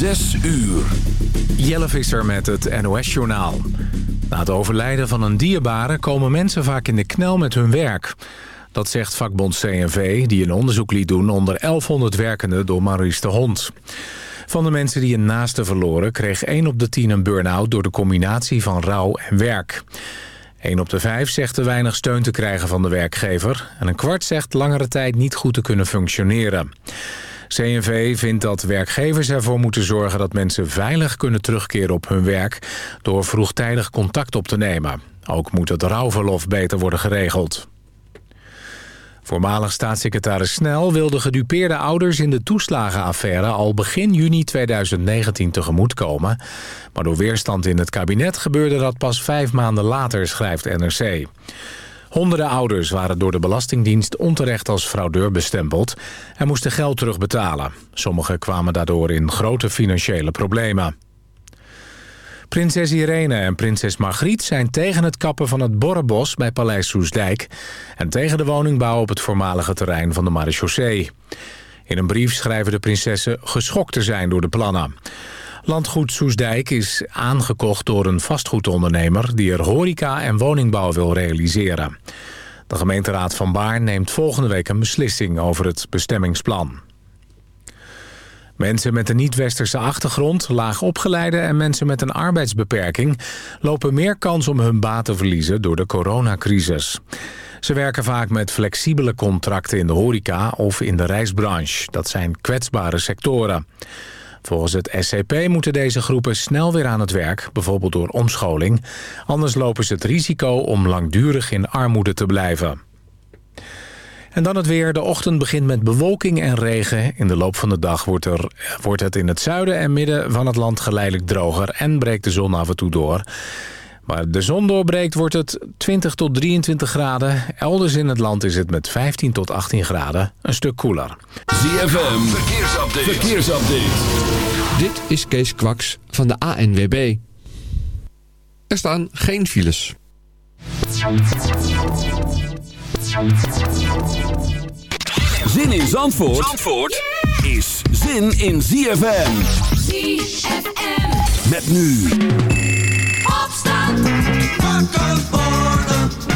Zes uur. Jelle Visser met het NOS-journaal. Na het overlijden van een dierbare komen mensen vaak in de knel met hun werk. Dat zegt vakbond CNV, die een onderzoek liet doen onder 1100 werkenden door Maurice de Hond. Van de mensen die een naaste verloren kreeg 1 op de 10 een burn-out door de combinatie van rouw en werk. 1 op de 5 zegt te weinig steun te krijgen van de werkgever... en een kwart zegt langere tijd niet goed te kunnen functioneren. CNV vindt dat werkgevers ervoor moeten zorgen dat mensen veilig kunnen terugkeren op hun werk... door vroegtijdig contact op te nemen. Ook moet het rouwverlof beter worden geregeld. Voormalig staatssecretaris Snel wil de gedupeerde ouders in de toeslagenaffaire al begin juni 2019 tegemoetkomen. Maar door weerstand in het kabinet gebeurde dat pas vijf maanden later, schrijft NRC. Honderden ouders waren door de Belastingdienst onterecht als fraudeur bestempeld... en moesten geld terugbetalen. Sommigen kwamen daardoor in grote financiële problemen. Prinses Irene en prinses Margriet zijn tegen het kappen van het Borrebos bij Paleis Soesdijk... en tegen de woningbouw op het voormalige terrein van de marechaussee. In een brief schrijven de prinsessen geschokt te zijn door de plannen. Landgoed Soesdijk is aangekocht door een vastgoedondernemer... die er horeca en woningbouw wil realiseren. De gemeenteraad van Baarn neemt volgende week een beslissing over het bestemmingsplan. Mensen met een niet-westerse achtergrond, laag opgeleide en mensen met een arbeidsbeperking lopen meer kans om hun baan te verliezen door de coronacrisis. Ze werken vaak met flexibele contracten in de horeca of in de reisbranche. Dat zijn kwetsbare sectoren. Volgens het SCP moeten deze groepen snel weer aan het werk, bijvoorbeeld door omscholing. Anders lopen ze het risico om langdurig in armoede te blijven. En dan het weer. De ochtend begint met bewolking en regen. In de loop van de dag wordt, er, wordt het in het zuiden en midden van het land geleidelijk droger... en breekt de zon af en toe door. Waar de zon doorbreekt wordt het 20 tot 23 graden. Elders in het land is het met 15 tot 18 graden een stuk koeler. ZFM, verkeersupdate. verkeersupdate. Dit is Kees Kwaks van de ANWB. Er staan geen files. Zin in Zandvoort, Zandvoort is zin in ZFM. ZFM. Met nu. Opstand. Wakker worden.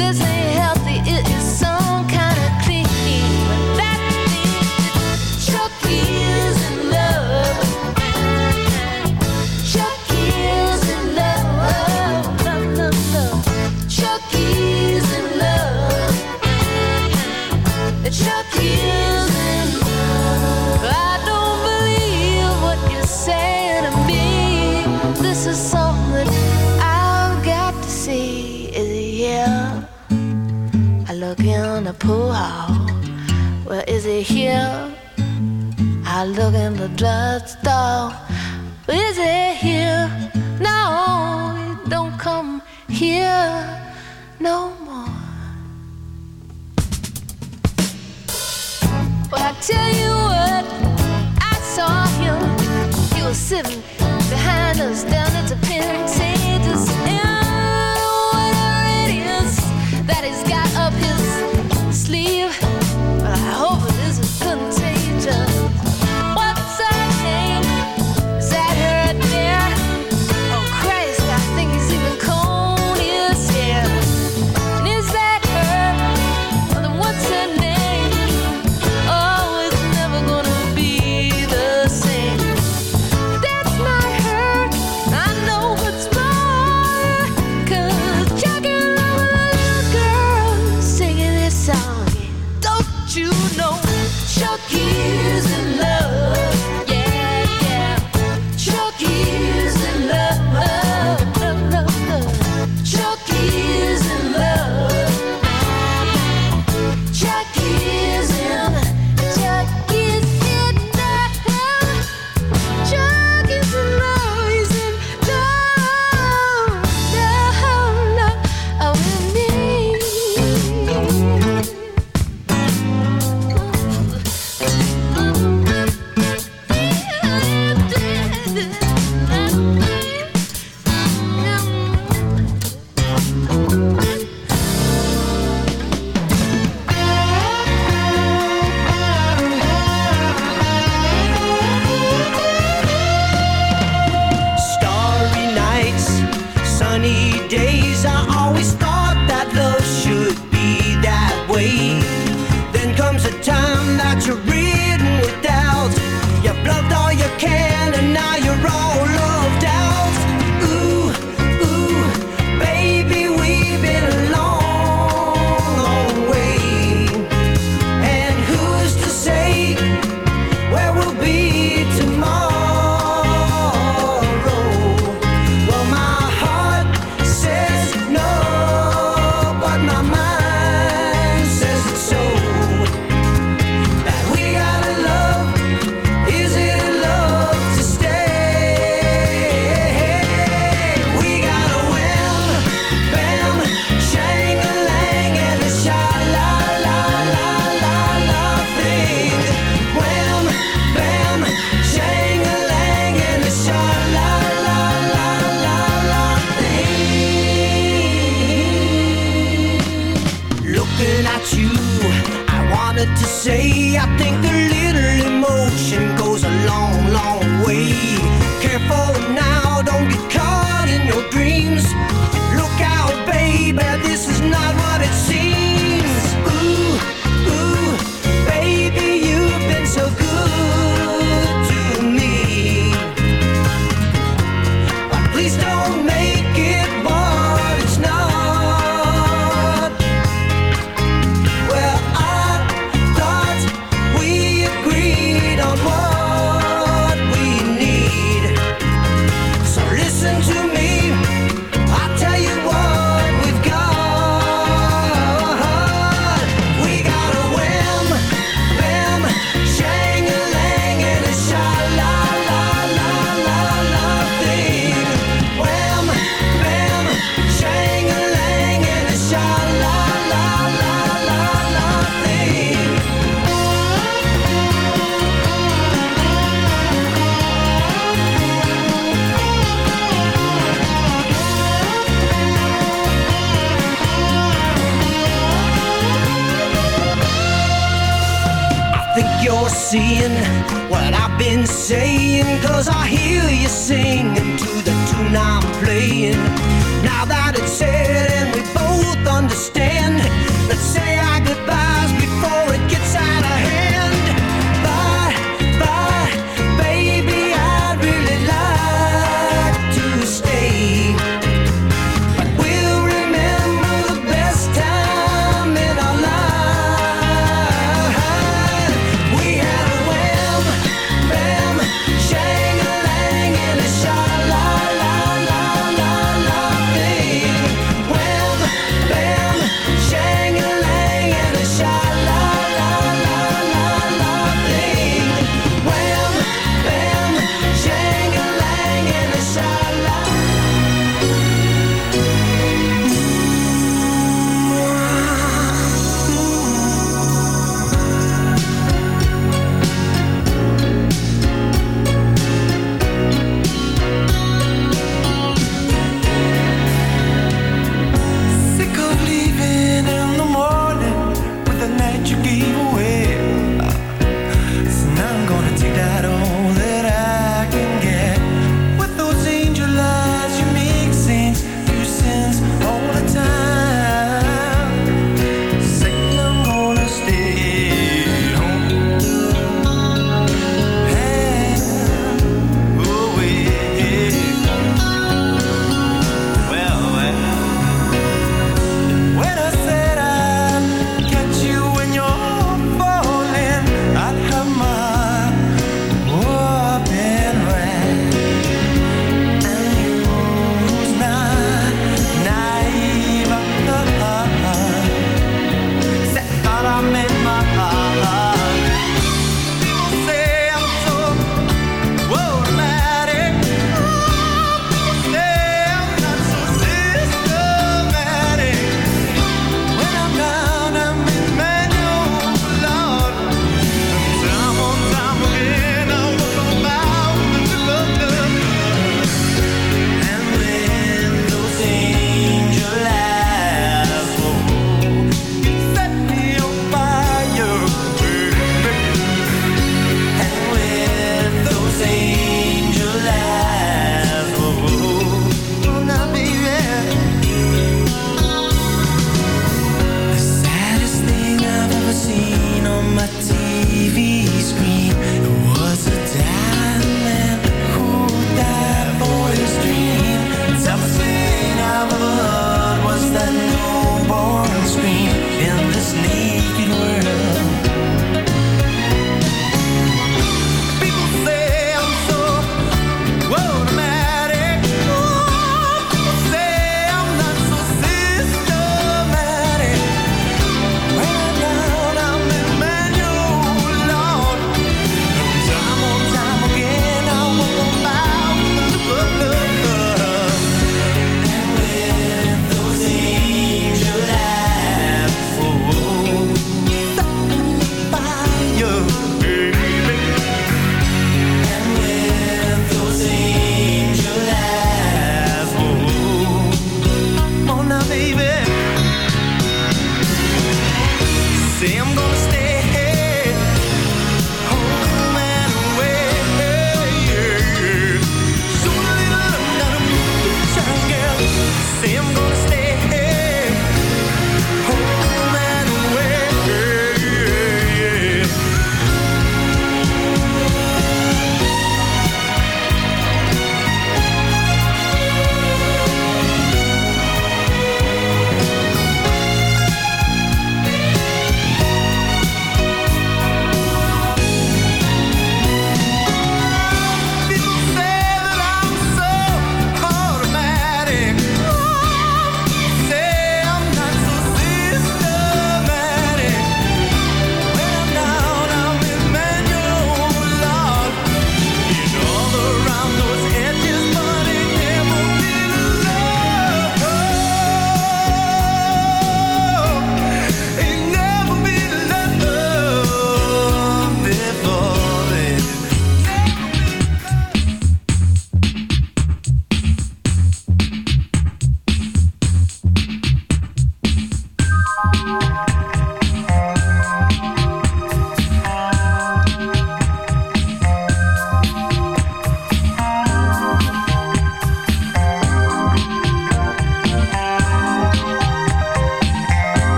this is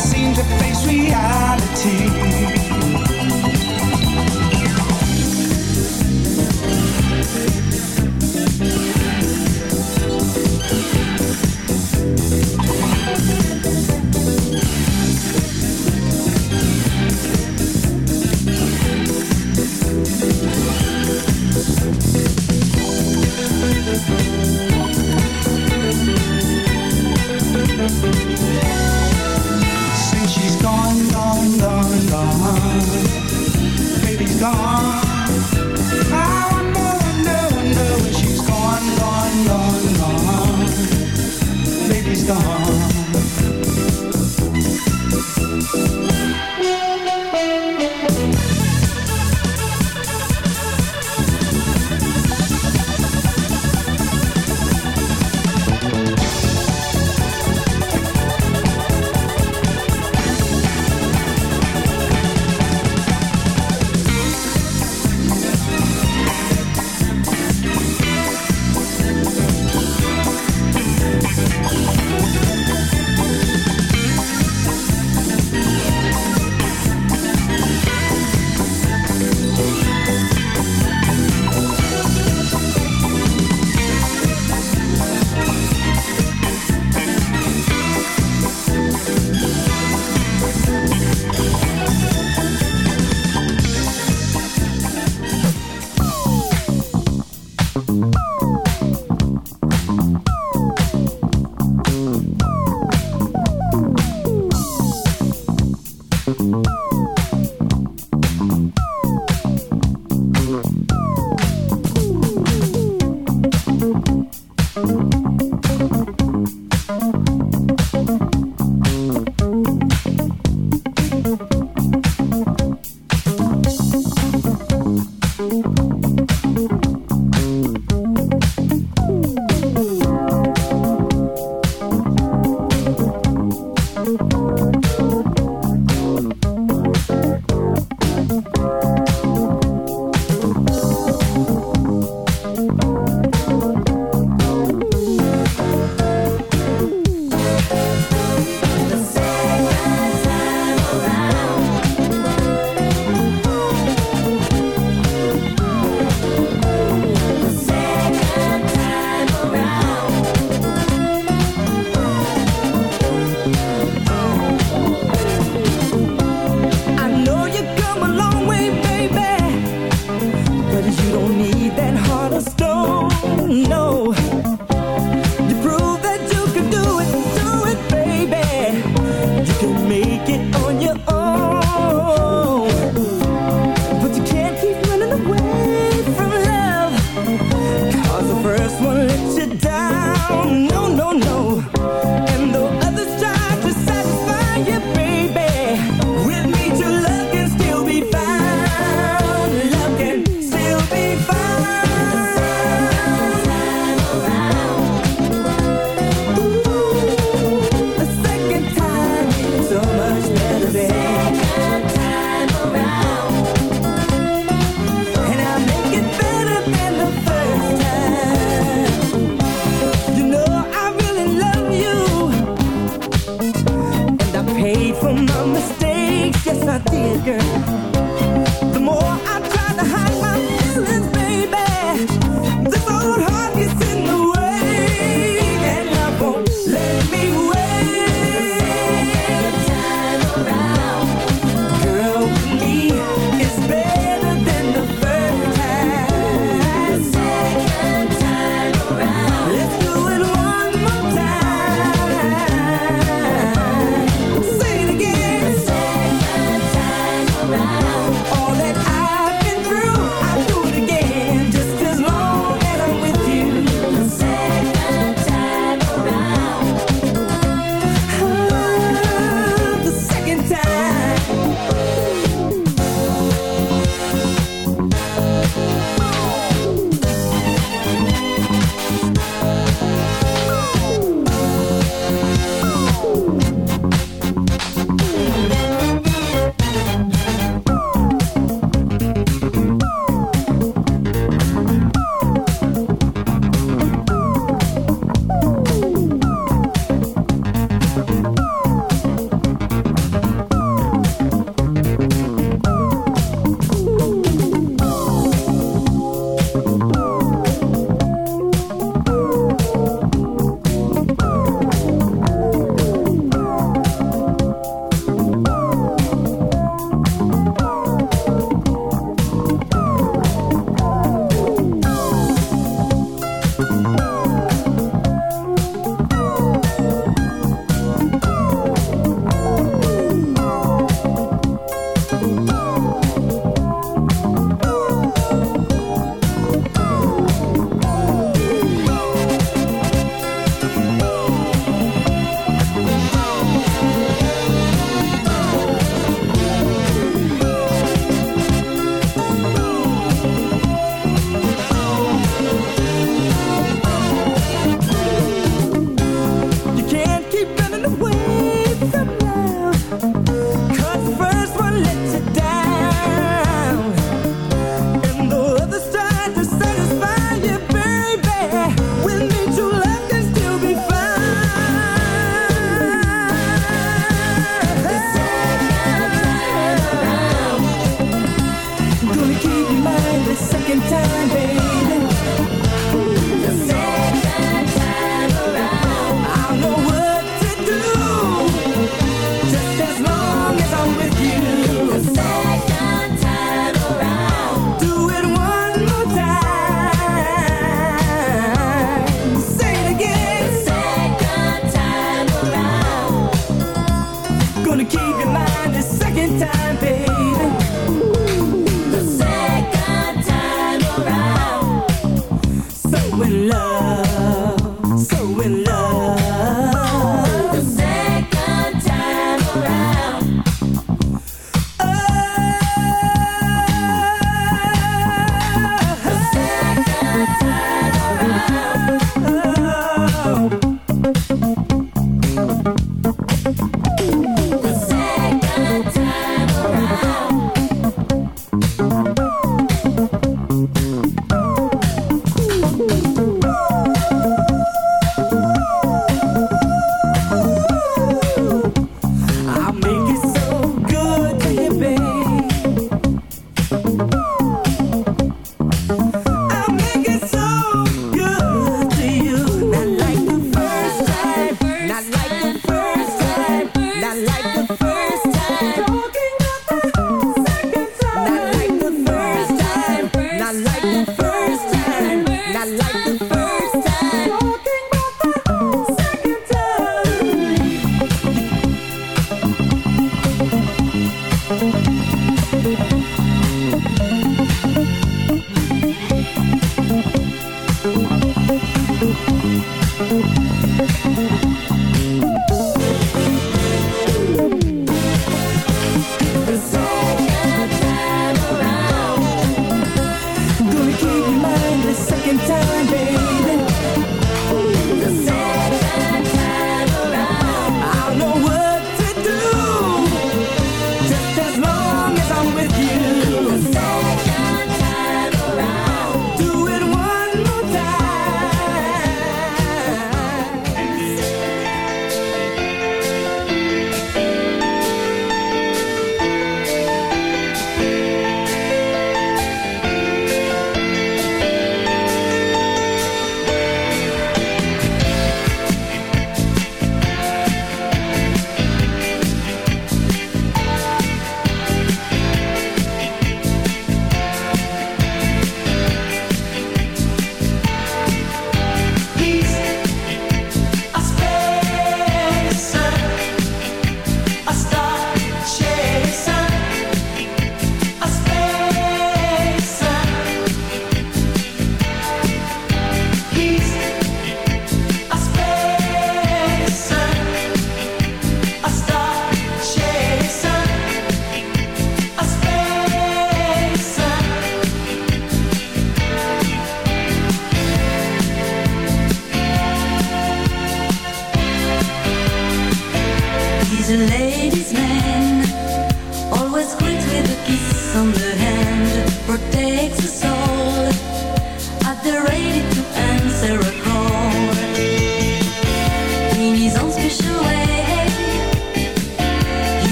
Seem to face reality.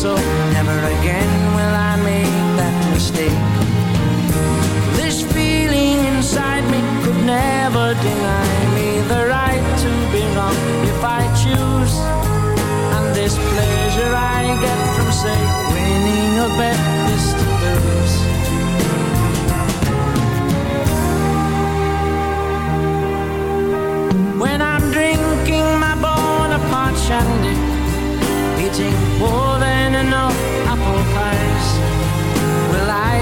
so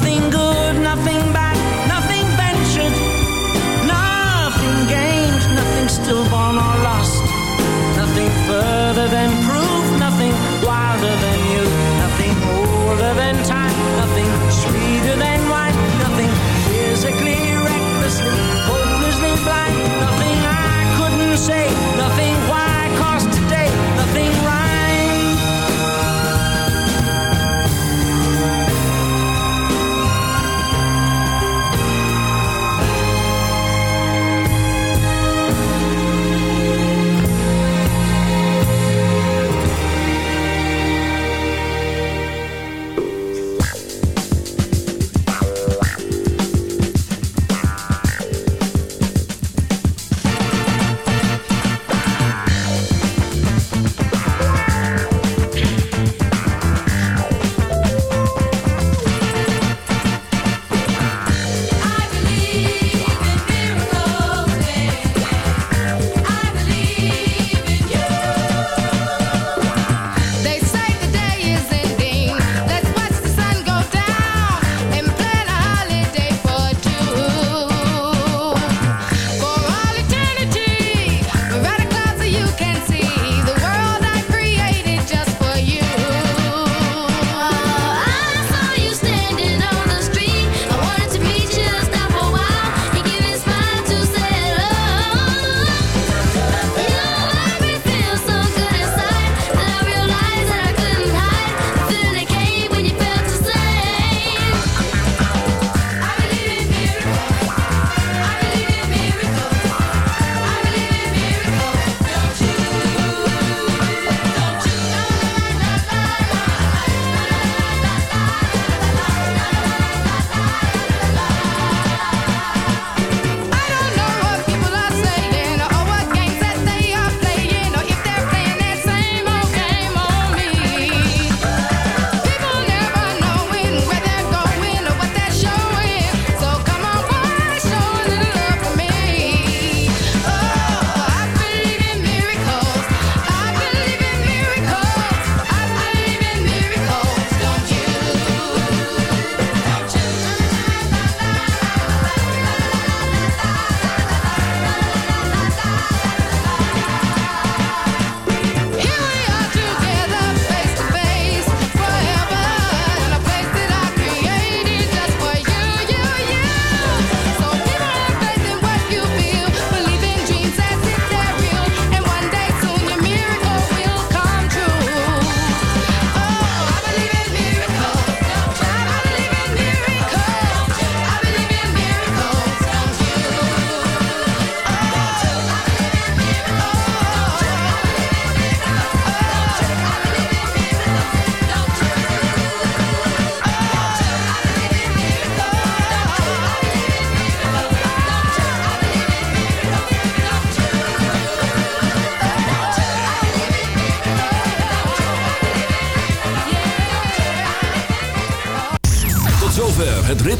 nothing good, nothing bad.